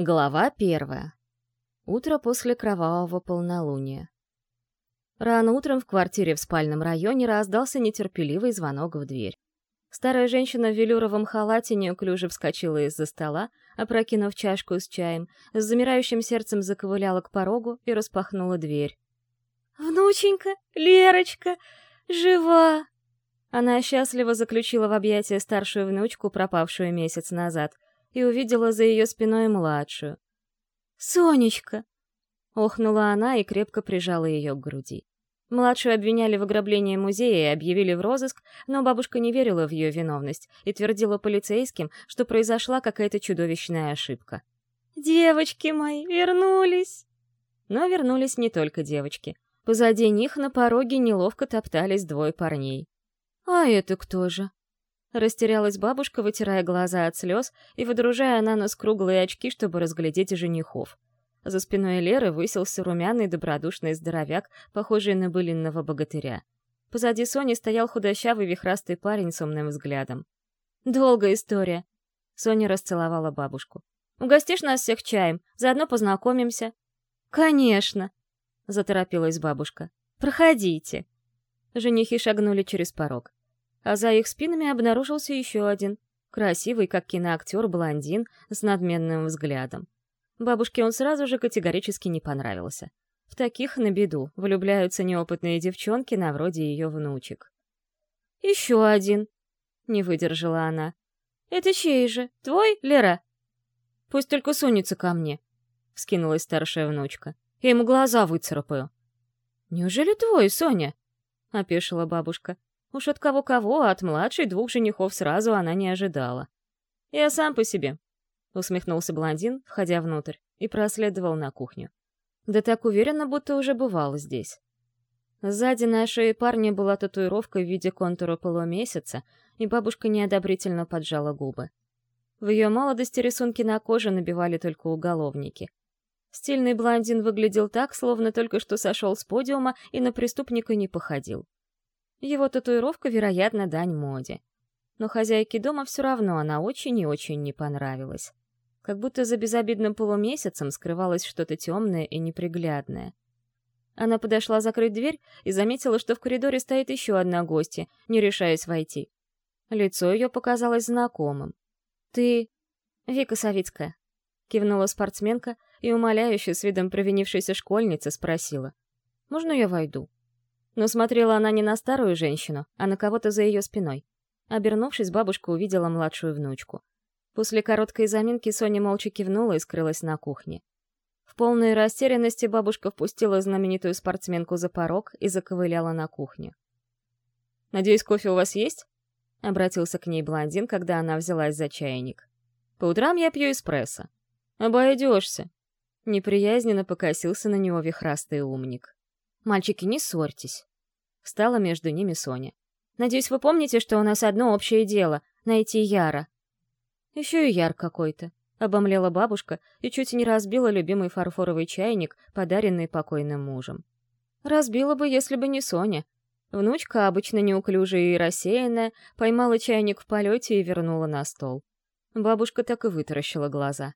Глава первая. Утро после кровавого полнолуния. Рано утром в квартире в спальном районе раздался нетерпеливый звонок в дверь. Старая женщина в велюровом халате неуклюже вскочила из-за стола, опрокинув чашку с чаем, с замирающим сердцем заковыляла к порогу и распахнула дверь. «Внученька, Лерочка, жива!» Она счастливо заключила в объятия старшую внучку, пропавшую месяц назад — и увидела за ее спиной младшую. «Сонечка!» — охнула она и крепко прижала ее к груди. Младшую обвиняли в ограблении музея и объявили в розыск, но бабушка не верила в ее виновность и твердила полицейским, что произошла какая-то чудовищная ошибка. «Девочки мои вернулись!» Но вернулись не только девочки. Позади них на пороге неловко топтались двое парней. «А это кто же?» Растерялась бабушка, вытирая глаза от слез и выдружая на нос круглые очки, чтобы разглядеть женихов. За спиной Леры высился румяный добродушный здоровяк, похожий на былинного богатыря. Позади Сони стоял худощавый вихрастый парень с умным взглядом. «Долгая история». Соня расцеловала бабушку. «Угостишь нас всех чаем? Заодно познакомимся». «Конечно!» — заторопилась бабушка. «Проходите». Женихи шагнули через порог а за их спинами обнаружился еще один, красивый, как киноактер, блондин с надменным взглядом. Бабушке он сразу же категорически не понравился. В таких, на беду, влюбляются неопытные девчонки на вроде ее внучек. «Еще один», — не выдержала она. «Это чей же? Твой, Лера?» «Пусть только сунется ко мне», — вскинулась старшая внучка. «Я ему глаза выцарапаю». «Неужели твой, Соня?» — опешила бабушка. Уж от кого-кого, а от младшей двух женихов сразу она не ожидала. «Я сам по себе», — усмехнулся блондин, входя внутрь, и проследовал на кухню. Да так уверенно, будто уже бывал здесь. Сзади на шее парня была татуировка в виде контура полумесяца, и бабушка неодобрительно поджала губы. В ее молодости рисунки на коже набивали только уголовники. Стильный блондин выглядел так, словно только что сошел с подиума и на преступника не походил. Его татуировка, вероятно, дань моде. Но хозяйке дома все равно она очень и очень не понравилась. Как будто за безобидным полумесяцем скрывалось что-то темное и неприглядное. Она подошла закрыть дверь и заметила, что в коридоре стоит еще одна гостья, не решаясь войти. Лицо ее показалось знакомым. «Ты...» «Вика Савицкая», — кивнула спортсменка и, умоляюще, с видом провинившейся школьницы, спросила. «Можно я войду?» Но смотрела она не на старую женщину, а на кого-то за ее спиной. Обернувшись, бабушка увидела младшую внучку. После короткой заминки Соня молча кивнула и скрылась на кухне. В полной растерянности бабушка впустила знаменитую спортсменку за порог и заковыляла на кухню. «Надеюсь, кофе у вас есть?» — обратился к ней блондин, когда она взялась за чайник. «По утрам я пью эспрессо». «Обойдешься». Неприязненно покосился на него вихрастый умник. «Мальчики, не ссорьтесь». Встала между ними Соня. «Надеюсь, вы помните, что у нас одно общее дело — найти Яра». «Еще и Яр какой-то», — обомлела бабушка и чуть не разбила любимый фарфоровый чайник, подаренный покойным мужем. Разбила бы, если бы не Соня. Внучка, обычно неуклюжая и рассеянная, поймала чайник в полете и вернула на стол. Бабушка так и вытаращила глаза.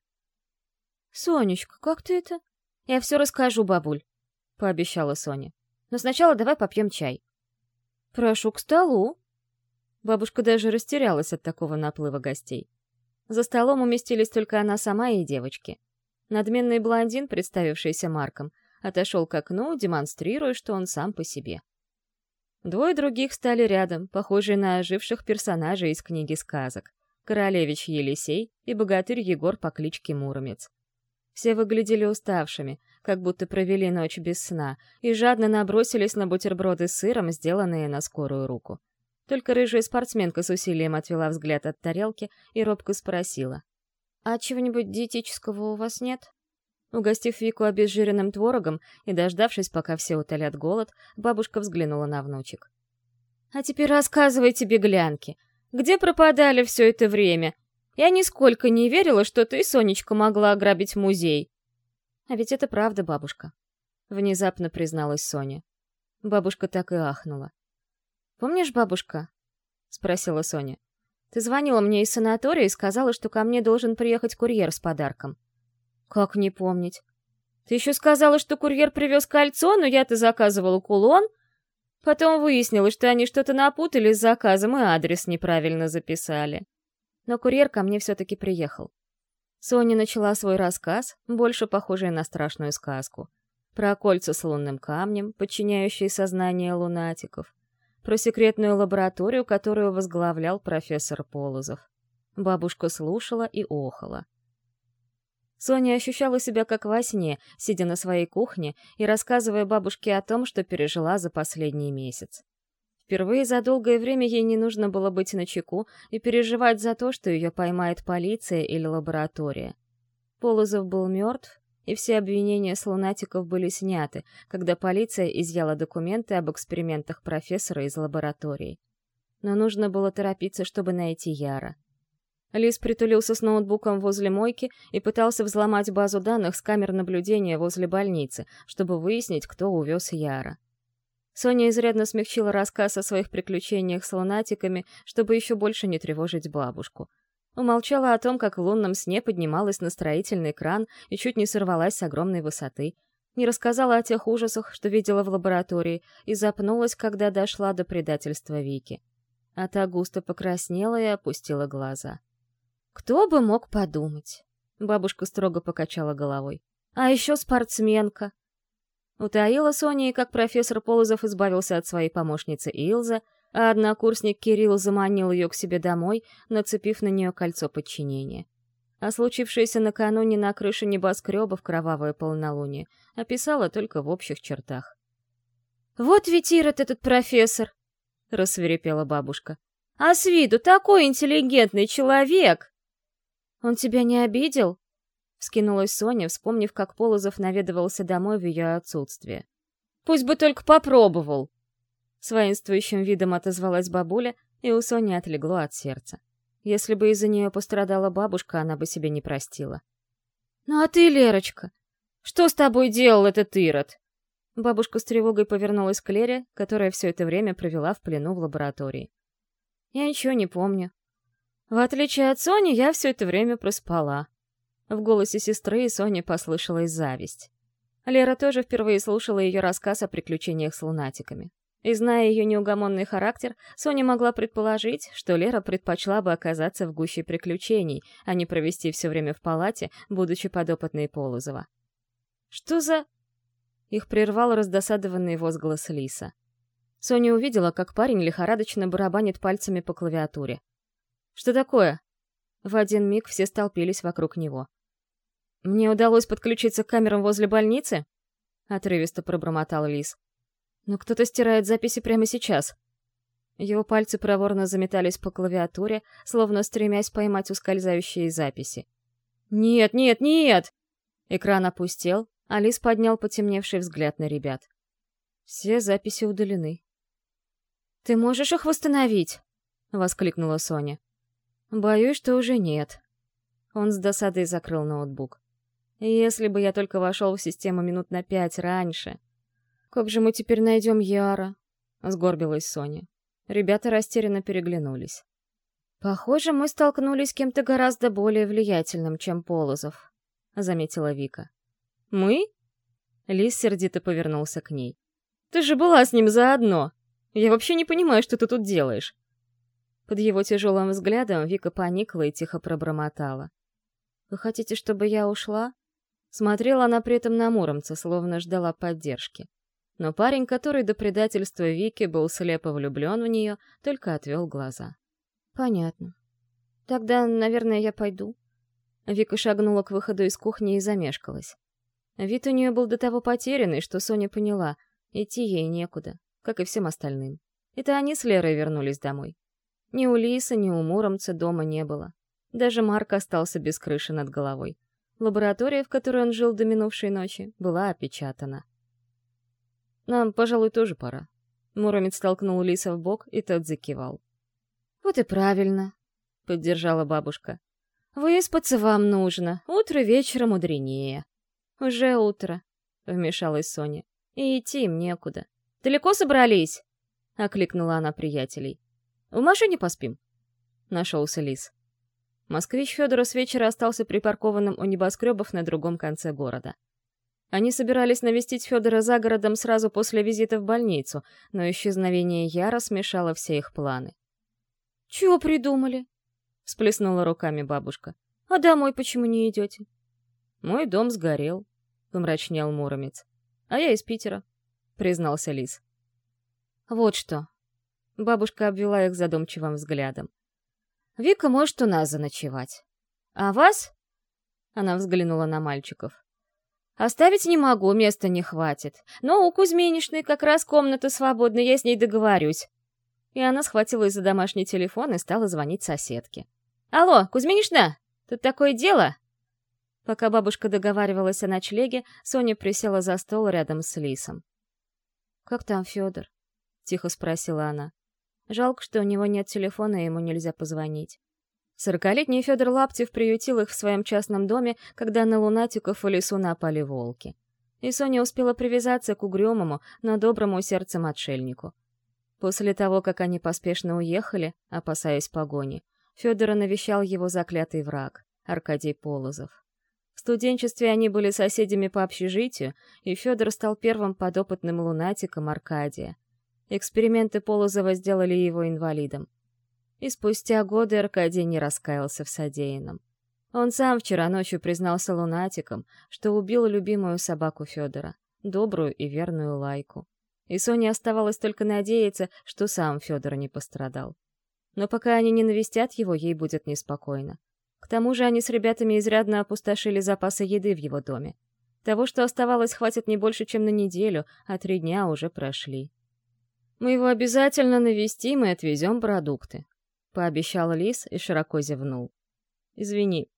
«Сонечка, как ты это?» «Я все расскажу, бабуль», — пообещала Соня. Но сначала давай попьем чай». «Прошу к столу». Бабушка даже растерялась от такого наплыва гостей. За столом уместились только она сама и девочки. Надменный блондин, представившийся Марком, отошел к окну, демонстрируя, что он сам по себе. Двое других стали рядом, похожие на оживших персонажей из книги сказок. Королевич Елисей и богатырь Егор по кличке Муромец. Все выглядели уставшими, как будто провели ночь без сна, и жадно набросились на бутерброды с сыром, сделанные на скорую руку. Только рыжая спортсменка с усилием отвела взгляд от тарелки и робко спросила. «А чего-нибудь диетического у вас нет?» Угостив Вику обезжиренным творогом и дождавшись, пока все утолят голод, бабушка взглянула на внучек. «А теперь рассказывайте, беглянки, где пропадали все это время? Я нисколько не верила, что ты, Сонечка, могла ограбить музей. А ведь это правда, бабушка. Внезапно призналась Соня. Бабушка так и ахнула. «Помнишь, бабушка?» — спросила Соня. «Ты звонила мне из санатория и сказала, что ко мне должен приехать курьер с подарком». «Как не помнить? Ты еще сказала, что курьер привез кольцо, но я-то заказывала кулон. Потом выяснилось, что они что-то напутали с заказом и адрес неправильно записали. Но курьер ко мне все-таки приехал. Соня начала свой рассказ, больше похожий на страшную сказку. Про кольца с лунным камнем, подчиняющие сознание лунатиков. Про секретную лабораторию, которую возглавлял профессор Полозов. Бабушка слушала и охала. Соня ощущала себя как во сне, сидя на своей кухне и рассказывая бабушке о том, что пережила за последний месяц. Впервые за долгое время ей не нужно было быть начеку и переживать за то, что ее поймает полиция или лаборатория. Полозов был мертв, и все обвинения с лунатиков были сняты, когда полиция изъяла документы об экспериментах профессора из лаборатории. Но нужно было торопиться, чтобы найти Яра. Лис притулился с ноутбуком возле мойки и пытался взломать базу данных с камер наблюдения возле больницы, чтобы выяснить, кто увез Яра. Соня изрядно смягчила рассказ о своих приключениях с лунатиками, чтобы еще больше не тревожить бабушку. Умолчала о том, как в лунном сне поднималась на строительный кран и чуть не сорвалась с огромной высоты. Не рассказала о тех ужасах, что видела в лаборатории, и запнулась, когда дошла до предательства Вики. А та густо покраснела и опустила глаза. Кто бы мог подумать? Бабушка строго покачала головой. А еще спортсменка. Утаила Соня, и как профессор Полозов избавился от своей помощницы Илза, а однокурсник Кирилл заманил ее к себе домой, нацепив на нее кольцо подчинения. А случившееся накануне на крыше небоскреба в кровавое полнолуние описала только в общих чертах. «Вот ведь Ирод этот профессор!» — рассверепела бабушка. «А с виду такой интеллигентный человек!» «Он тебя не обидел?» — вскинулась Соня, вспомнив, как Полозов наведывался домой в ее отсутствие. «Пусть бы только попробовал!» С воинствующим видом отозвалась бабуля, и у Сони отлегло от сердца. Если бы из-за нее пострадала бабушка, она бы себе не простила. «Ну а ты, Лерочка, что с тобой делал этот Ирод?» Бабушка с тревогой повернулась к Лере, которая все это время провела в плену в лаборатории. «Я ничего не помню», в отличие от Сони, я все это время проспала. В голосе сестры Соне послышалась зависть. Лера тоже впервые слушала ее рассказ о приключениях с лунатиками. И зная ее неугомонный характер, Соня могла предположить, что Лера предпочла бы оказаться в гуще приключений, а не провести все время в палате, будучи подопытной Полозова. «Что за...» Их прервал раздосадованный возглас Лиса. Соня увидела, как парень лихорадочно барабанит пальцами по клавиатуре. Что такое?» В один миг все столпились вокруг него. «Мне удалось подключиться к камерам возле больницы?» — отрывисто пробормотал Лис. «Но кто-то стирает записи прямо сейчас». Его пальцы проворно заметались по клавиатуре, словно стремясь поймать ускользающие записи. «Нет, нет, нет!» Экран опустел, а Лис поднял потемневший взгляд на ребят. Все записи удалены. «Ты можешь их восстановить?» — воскликнула Соня. Боюсь, что уже нет. Он с досадой закрыл ноутбук. Если бы я только вошел в систему минут на пять раньше. Как же мы теперь найдем Яра? Сгорбилась Соня. Ребята растерянно переглянулись. Похоже, мы столкнулись с кем-то гораздо более влиятельным, чем Полозов, заметила Вика. Мы? Лис сердито повернулся к ней. Ты же была с ним заодно. Я вообще не понимаю, что ты тут делаешь. Под его тяжелым взглядом Вика поникла и тихо пробормотала. «Вы хотите, чтобы я ушла?» Смотрела она при этом на Муромца, словно ждала поддержки. Но парень, который до предательства Вики был слепо влюблен в нее, только отвел глаза. «Понятно. Тогда, наверное, я пойду». Вика шагнула к выходу из кухни и замешкалась. Вид у нее был до того потерянный, что Соня поняла, идти ей некуда, как и всем остальным. Это они с Лерой вернулись домой. Ни у Лиса, ни у Муромца дома не было. Даже Марк остался без крыши над головой. Лаборатория, в которой он жил до минувшей ночи, была опечатана. «Нам, пожалуй, тоже пора». Муромец толкнул Лиса в бок, и тот закивал. «Вот и правильно», — поддержала бабушка. «Выспаться вам нужно. Утро вечера мудренее». «Уже утро», — вмешалась Соня. «И идти им некуда». «Далеко собрались?» — окликнула она приятелей. В машине поспим?» — нашелся Лис. Москвич Федора с вечера остался припаркованным у небоскребов на другом конце города. Они собирались навестить Федора за городом сразу после визита в больницу, но исчезновение Яра смешало все их планы. «Чего придумали?» — всплеснула руками бабушка. «А домой почему не идете?» «Мой дом сгорел», — помрачнел Муромец. «А я из Питера», — признался Лис. «Вот что». Бабушка обвела их задумчивым взглядом. «Вика может у нас заночевать. А вас?» Она взглянула на мальчиков. Оставить не могу, места не хватит. Но у Кузьминишны как раз комната свободна, я с ней договорюсь. И она схватилась за домашний телефон и стала звонить соседке. «Алло, Кузьминишна, тут такое дело?» Пока бабушка договаривалась о ночлеге, Соня присела за стол рядом с Лисом. «Как там Федор?» — тихо спросила она. Жалко, что у него нет телефона, и ему нельзя позвонить. Сорокалетний Федор Лаптев приютил их в своем частном доме, когда на лунатиков в лесу напали волки. И Соня успела привязаться к угрюмому, но доброму сердцем отшельнику. После того, как они поспешно уехали, опасаясь погони, Федора навещал его заклятый враг, Аркадий Полозов. В студенчестве они были соседями по общежитию, и Федор стал первым подопытным лунатиком Аркадия. Эксперименты Полозова сделали его инвалидом. И спустя годы Аркадий не раскаялся в содеянном. Он сам вчера ночью признался лунатиком, что убил любимую собаку Федора, добрую и верную Лайку. И Соне оставалось только надеяться, что сам Федор не пострадал. Но пока они не навестят его, ей будет неспокойно. К тому же они с ребятами изрядно опустошили запасы еды в его доме. Того, что оставалось, хватит не больше, чем на неделю, а три дня уже прошли. «Мы его обязательно навестим и отвезем продукты», — пообещал Лис и широко зевнул. «Извини».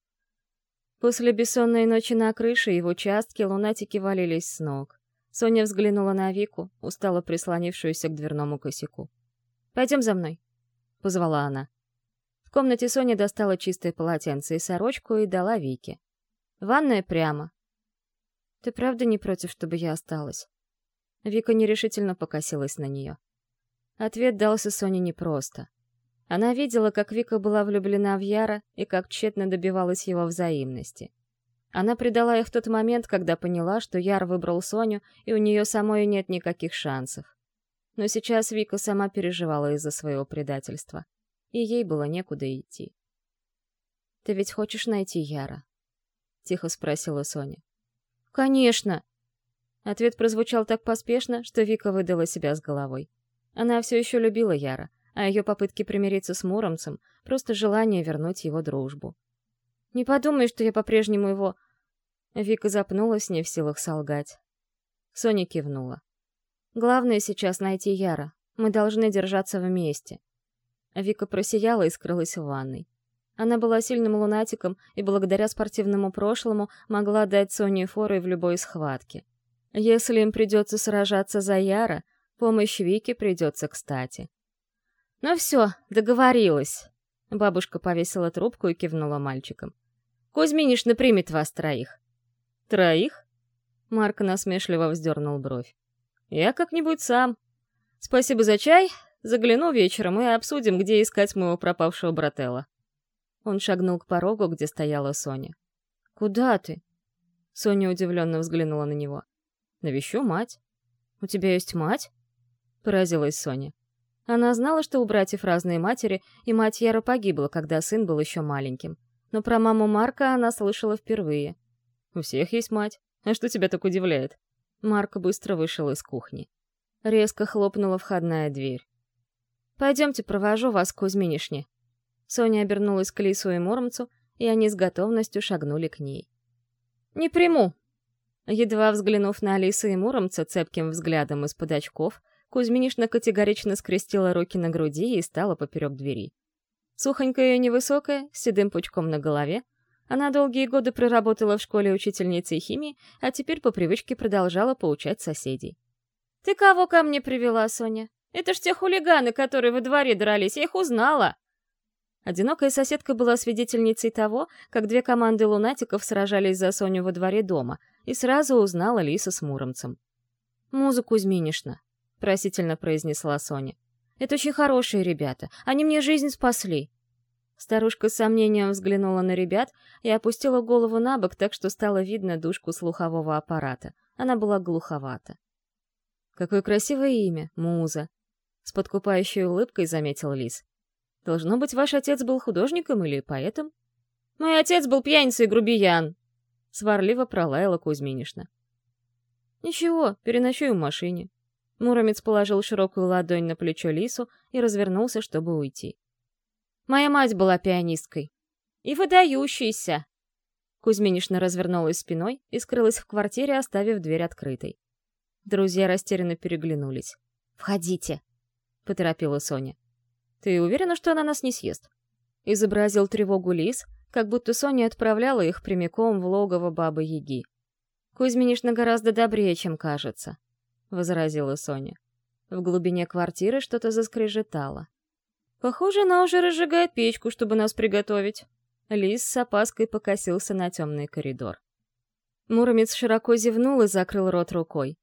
После бессонной ночи на крыше и в участке лунатики валились с ног. Соня взглянула на Вику, устало прислонившуюся к дверному косяку. «Пойдем за мной», — позвала она. В комнате Соня достала чистое полотенце и сорочку и дала Вике. «Ванная прямо». «Ты правда не против, чтобы я осталась?» Вика нерешительно покосилась на нее. Ответ дался Соне непросто. Она видела, как Вика была влюблена в Яра и как тщетно добивалась его взаимности. Она предала их в тот момент, когда поняла, что Яр выбрал Соню, и у нее самой нет никаких шансов. Но сейчас Вика сама переживала из-за своего предательства, и ей было некуда идти. «Ты ведь хочешь найти Яра?» — тихо спросила Соня. «Конечно!» Ответ прозвучал так поспешно, что Вика выдала себя с головой. Она все еще любила Яра, а ее попытки примириться с Муромцем — просто желание вернуть его дружбу. «Не подумай, что я по-прежнему его...» Вика запнулась, не в силах солгать. Соня кивнула. «Главное сейчас найти Яра. Мы должны держаться вместе». Вика просияла и скрылась в ванной. Она была сильным лунатиком и благодаря спортивному прошлому могла дать Соне форы в любой схватке. Если им придется сражаться за Яра, помощь Вики придется кстати. «Ну все, договорилась». Бабушка повесила трубку и кивнула мальчикам. «Кузьминишна примет вас троих». «Троих?» Марк насмешливо вздернул бровь. «Я как-нибудь сам. Спасибо за чай. Загляну вечером и обсудим, где искать моего пропавшего брателла». Он шагнул к порогу, где стояла Соня. «Куда ты?» Соня удивленно взглянула на него. «Навещу мать». «У тебя есть мать?» Поразилась Соня. Она знала, что у братьев разные матери, и мать Яра погибла, когда сын был еще маленьким. Но про маму Марка она слышала впервые. «У всех есть мать. А что тебя так удивляет?» Марк быстро вышел из кухни. Резко хлопнула входная дверь. «Пойдемте, провожу вас к Кузьминишне». Соня обернулась к Лису и Муромцу, и они с готовностью шагнули к ней. «Не приму!» Едва взглянув на Алиса и Муромца цепким взглядом из-под очков, Кузьминишна категорично скрестила руки на груди и стала поперек двери. Сухонькая и невысокая, с седым пучком на голове, она долгие годы проработала в школе учительницей химии, а теперь по привычке продолжала поучать соседей. «Ты кого ко мне привела, Соня? Это ж те хулиганы, которые во дворе дрались, я их узнала!» Одинокая соседка была свидетельницей того, как две команды лунатиков сражались за Соню во дворе дома, и сразу узнала Лиса с Муромцем. «Музыку Кузьминишна», — просительно произнесла Соня. «Это очень хорошие ребята. Они мне жизнь спасли». Старушка с сомнением взглянула на ребят и опустила голову на бок, так что стало видно дужку слухового аппарата. Она была глуховата. «Какое красивое имя, Муза!» С подкупающей улыбкой заметил Лис. «Должно быть, ваш отец был художником или поэтом?» «Мой отец был пьяницей грубиян!» Сварливо пролаяла Кузьминишна. «Ничего, переночую в машине». Муромец положил широкую ладонь на плечо Лису и развернулся, чтобы уйти. «Моя мать была пианисткой. И выдающейся!» Кузьминишна развернулась спиной и скрылась в квартире, оставив дверь открытой. Друзья растерянно переглянулись. «Входите!» — поторопила Соня. «Ты уверена, что она нас не съест?» Изобразил тревогу Лис, как будто Соня отправляла их прямиком в логово Бабы-Яги. «Кузьминишна гораздо добрее, чем кажется», — возразила Соня. В глубине квартиры что-то заскрежетало. «Похоже, она уже разжигает печку, чтобы нас приготовить». Лис с опаской покосился на темный коридор. Муромец широко зевнул и закрыл рот рукой.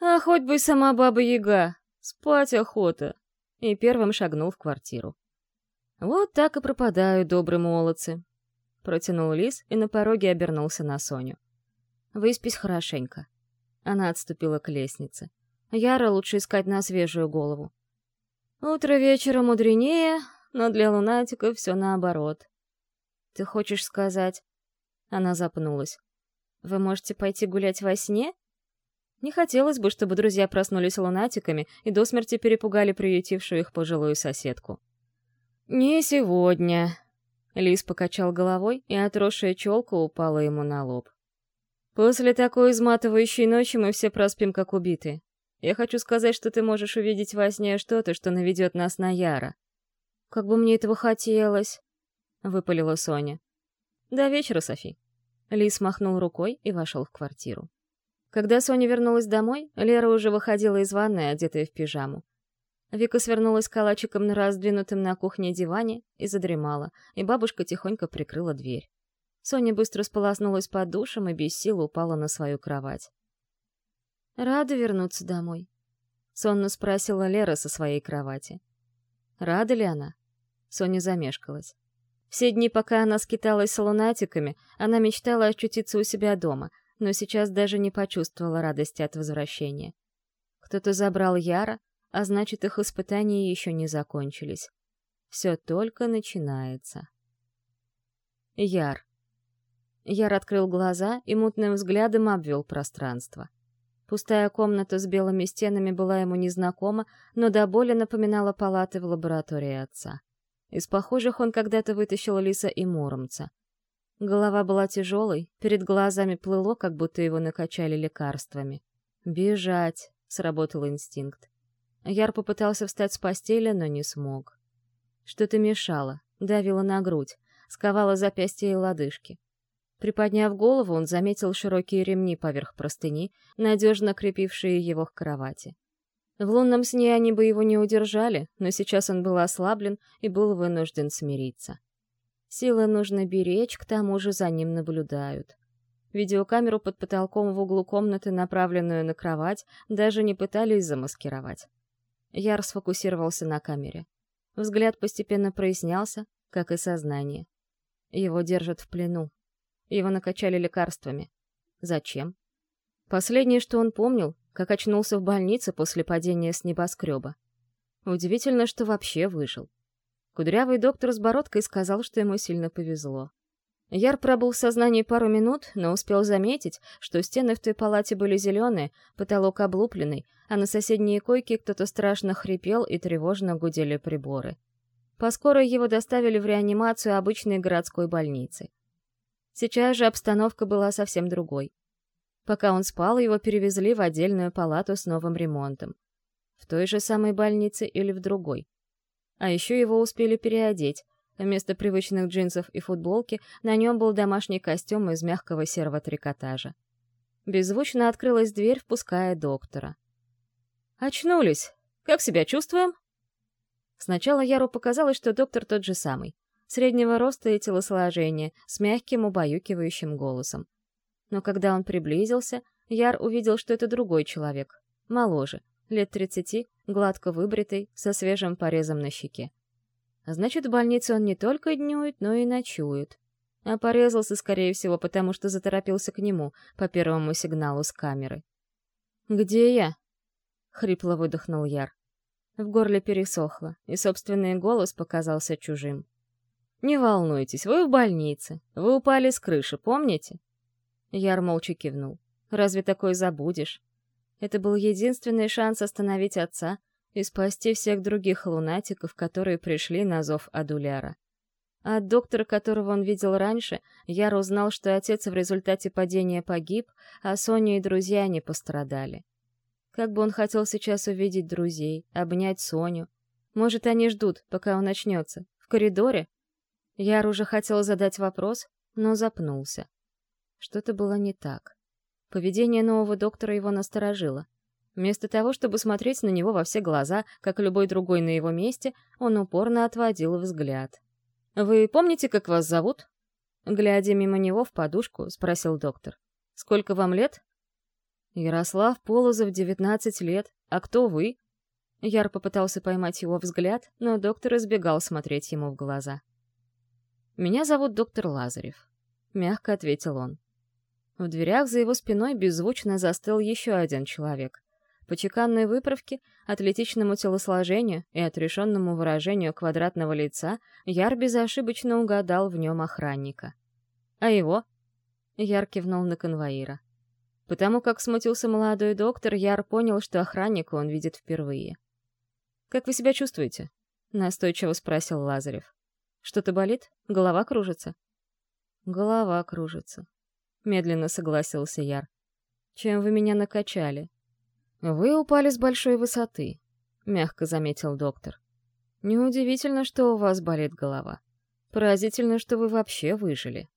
«А хоть бы сама Баба-Яга! Спать охота!» И первым шагнул в квартиру. «Вот так и пропадают добрые молодцы!» Протянул Лис и на пороге обернулся на Соню. «Выспись хорошенько». Она отступила к лестнице. Яра лучше искать на свежую голову. Утро вечера мудренее, но для лунатика все наоборот. Ты хочешь сказать... Она запнулась. Вы можете пойти гулять во сне? Не хотелось бы, чтобы друзья проснулись лунатиками и до смерти перепугали приютившую их пожилую соседку. «Не сегодня», — Лис покачал головой, и отросшая челка упала ему на лоб. «После такой изматывающей ночи мы все проспим, как убитые. Я хочу сказать, что ты можешь увидеть во сне что-то, что наведет нас на Яра. Как бы мне этого хотелось, — выпалила Соня. До вечера, Софи. Лис махнул рукой и вошел в квартиру. Когда Соня вернулась домой, Лера уже выходила из ванной, одетая в пижаму. Вика свернулась калачиком на раздвинутом на кухне диване и задремала, и бабушка тихонько прикрыла дверь. Соня быстро сполоснулась под душем и без сил упала на свою кровать. «Рада вернуться домой?» — сонно спросила Лера со своей кровати. Рада ли она? Соня замешкалась. Все дни, пока она скиталась с лунатиками, она мечтала очутиться у себя дома, но сейчас даже не почувствовала радости от возвращения. Кто-то забрал Яра, а значит, их испытания еще не закончились. Все только начинается. Яр. Яр открыл глаза и мутным взглядом обвел пространство. Пустая комната с белыми стенами была ему незнакома, но до боли напоминала палаты в лаборатории отца. Из похожих он когда-то вытащил Лиса и Муромца. Голова была тяжелой, перед глазами плыло, как будто его накачали лекарствами. «Бежать!» — сработал инстинкт. Яр попытался встать с постели, но не смог. Что-то мешало, давило на грудь, сковало запястья и лодыжки. Приподняв голову, он заметил широкие ремни поверх простыни, надежно крепившие его к кровати. В лунном сне они бы его не удержали, но сейчас он был ослаблен и был вынужден смириться. Силы нужно беречь, к тому же за ним наблюдают. Видеокамеру под потолком в углу комнаты, направленную на кровать, даже не пытались замаскировать. Яр сфокусировался на камере. Взгляд постепенно прояснялся, как и сознание. Его держат в плену, его накачали лекарствами. Зачем? Последнее, что он помнил, как очнулся в больнице после падения с небоскреба. Удивительно, что вообще выжил. Кудрявый доктор с бородкой сказал, что ему сильно повезло. Яр пробыл в сознании пару минут, но успел заметить, что стены в той палате были зеленые, потолок облупленный, а на соседней койке кто-то страшно хрипел и тревожно гудели приборы. Поскоро его доставили в реанимацию обычной городской больницы. Сейчас же обстановка была совсем другой. Пока он спал, его перевезли в отдельную палату с новым ремонтом. В той же самой больнице или в другой. А еще его успели переодеть. Вместо привычных джинсов и футболки на нем был домашний костюм из мягкого серого трикотажа. Беззвучно открылась дверь, впуская доктора. «Очнулись! Как себя чувствуем?» Сначала Яру показалось, что доктор тот же самый среднего роста и телосложения, с мягким убаюкивающим голосом. Но когда он приблизился, Яр увидел, что это другой человек, моложе, лет тридцати, гладко выбритый, со свежим порезом на щеке. Значит, в больнице он не только днюет, но и ночует. А порезался, скорее всего, потому что заторопился к нему по первому сигналу с камеры. «Где я?» — хрипло выдохнул Яр. В горле пересохло, и собственный голос показался чужим. «Не волнуйтесь, вы в больнице. Вы упали с крыши, помните?» Яр молча кивнул. «Разве такое забудешь?» Это был единственный шанс остановить отца и спасти всех других лунатиков, которые пришли на зов Адуляра. А от доктора, которого он видел раньше, Яр узнал, что отец в результате падения погиб, а Соня и друзья не пострадали. Как бы он хотел сейчас увидеть друзей, обнять Соню. Может, они ждут, пока он начнется. В коридоре? Яр уже хотел задать вопрос, но запнулся. Что-то было не так. Поведение нового доктора его насторожило. Вместо того, чтобы смотреть на него во все глаза, как любой другой на его месте, он упорно отводил взгляд. «Вы помните, как вас зовут?» Глядя мимо него в подушку, спросил доктор. «Сколько вам лет?» «Ярослав Полозов, 19 лет. А кто вы?» Яр попытался поймать его взгляд, но доктор избегал смотреть ему в глаза. «Меня зовут доктор Лазарев», — мягко ответил он. В дверях за его спиной беззвучно застыл еще один человек. По чеканной выправке, атлетичному телосложению и отрешенному выражению квадратного лица Яр безошибочно угадал в нем охранника. «А его?» Яр кивнул на конвоира. Потому как смутился молодой доктор, Яр понял, что охранника он видит впервые. «Как вы себя чувствуете?» — настойчиво спросил Лазарев. «Что-то болит? Голова кружится?» «Голова кружится», медленно согласился Яр. Чем вы меня накачали? Вы упали с большой высоты, мягко заметил доктор. Неудивительно, что у вас болит голова. Поразительно, что вы вообще выжили.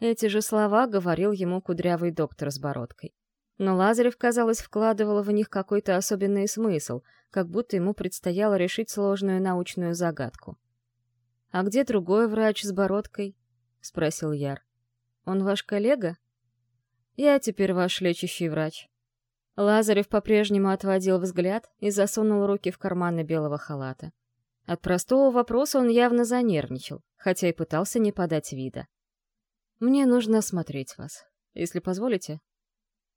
Эти же слова говорил ему кудрявый доктор с бородкой. Но Лазарев, казалось, вкладывал в них какой-то особенный смысл, как будто ему предстояло решить сложную научную загадку. «А где другой врач с бородкой?» — спросил Яр. Он ваш коллега? Я теперь ваш лечащий врач. Лазарев по-прежнему отводил взгляд и засунул руки в карманы белого халата. От простого вопроса он явно занервничал, хотя и пытался не подать вида. «Мне нужно осмотреть вас, если позволите».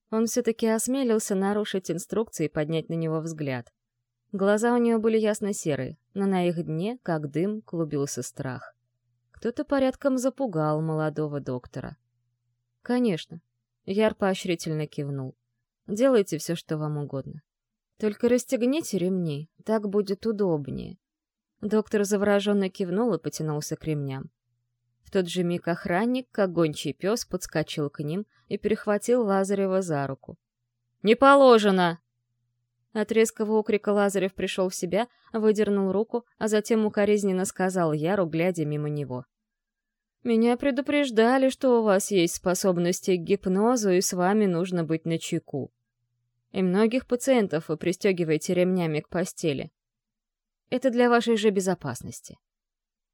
Он все-таки осмелился нарушить инструкции и поднять на него взгляд. Глаза у него были ясно серые, но на их дне, как дым, клубился страх. Кто-то порядком запугал молодого доктора. «Конечно». Яр поощрительно кивнул. «Делайте все, что вам угодно. Только расстегните ремни, так будет удобнее». Доктор завороженно кивнул и потянулся к ремням. В тот же миг охранник, как гончий пес, подскочил к ним и перехватил Лазарева за руку. «Не положено!» От резкого окрика Лазарев пришел в себя, выдернул руку, а затем укоризненно сказал Яру, глядя мимо него. Меня предупреждали, что у вас есть способности к гипнозу, и с вами нужно быть начеку. И многих пациентов вы пристегиваете ремнями к постели. Это для вашей же безопасности.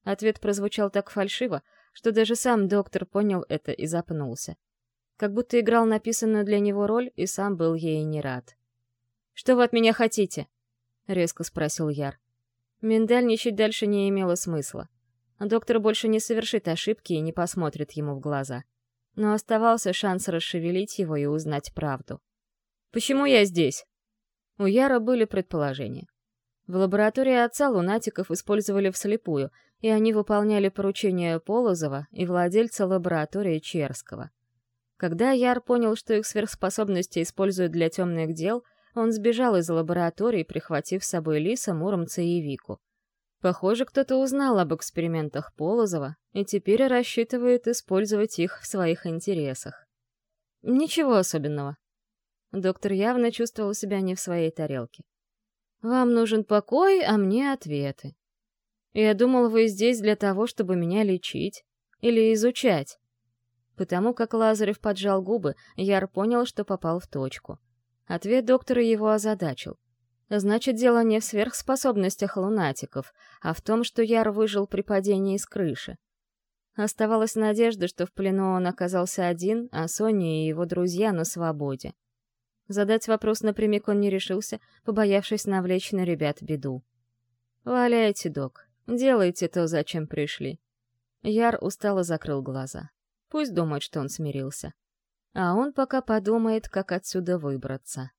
Ответ прозвучал так фальшиво, что даже сам доктор понял это и запнулся. Как будто играл написанную для него роль и сам был ей не рад. «Что вы от меня хотите?» — резко спросил Яр. Миндальничать дальше не имело смысла. Доктор больше не совершит ошибки и не посмотрит ему в глаза. Но оставался шанс расшевелить его и узнать правду. «Почему я здесь?» У Яра были предположения. В лаборатории отца лунатиков использовали вслепую, и они выполняли поручения Полозова и владельца лаборатории Черского. Когда Яр понял, что их сверхспособности используют для темных дел, он сбежал из лаборатории, прихватив с собой Лиса, Муромца и Вику. Похоже, кто-то узнал об экспериментах Полозова и теперь рассчитывает использовать их в своих интересах. Ничего особенного. Доктор явно чувствовал себя не в своей тарелке. «Вам нужен покой, а мне ответы. Я думал, вы здесь для того, чтобы меня лечить или изучать». Потому как Лазарев поджал губы, Яр понял, что попал в точку. Ответ доктора его озадачил. Значит, дело не в сверхспособностях лунатиков, а в том, что Яр выжил при падении с крыши. Оставалась надежда, что в плену он оказался один, а Соня и его друзья на свободе. Задать вопрос напрямик он не решился, побоявшись навлечь на ребят беду. «Валяйте, док. Делайте то, зачем пришли. Яр устало закрыл глаза. Пусть думает, что он смирился. А он пока подумает, как отсюда выбраться.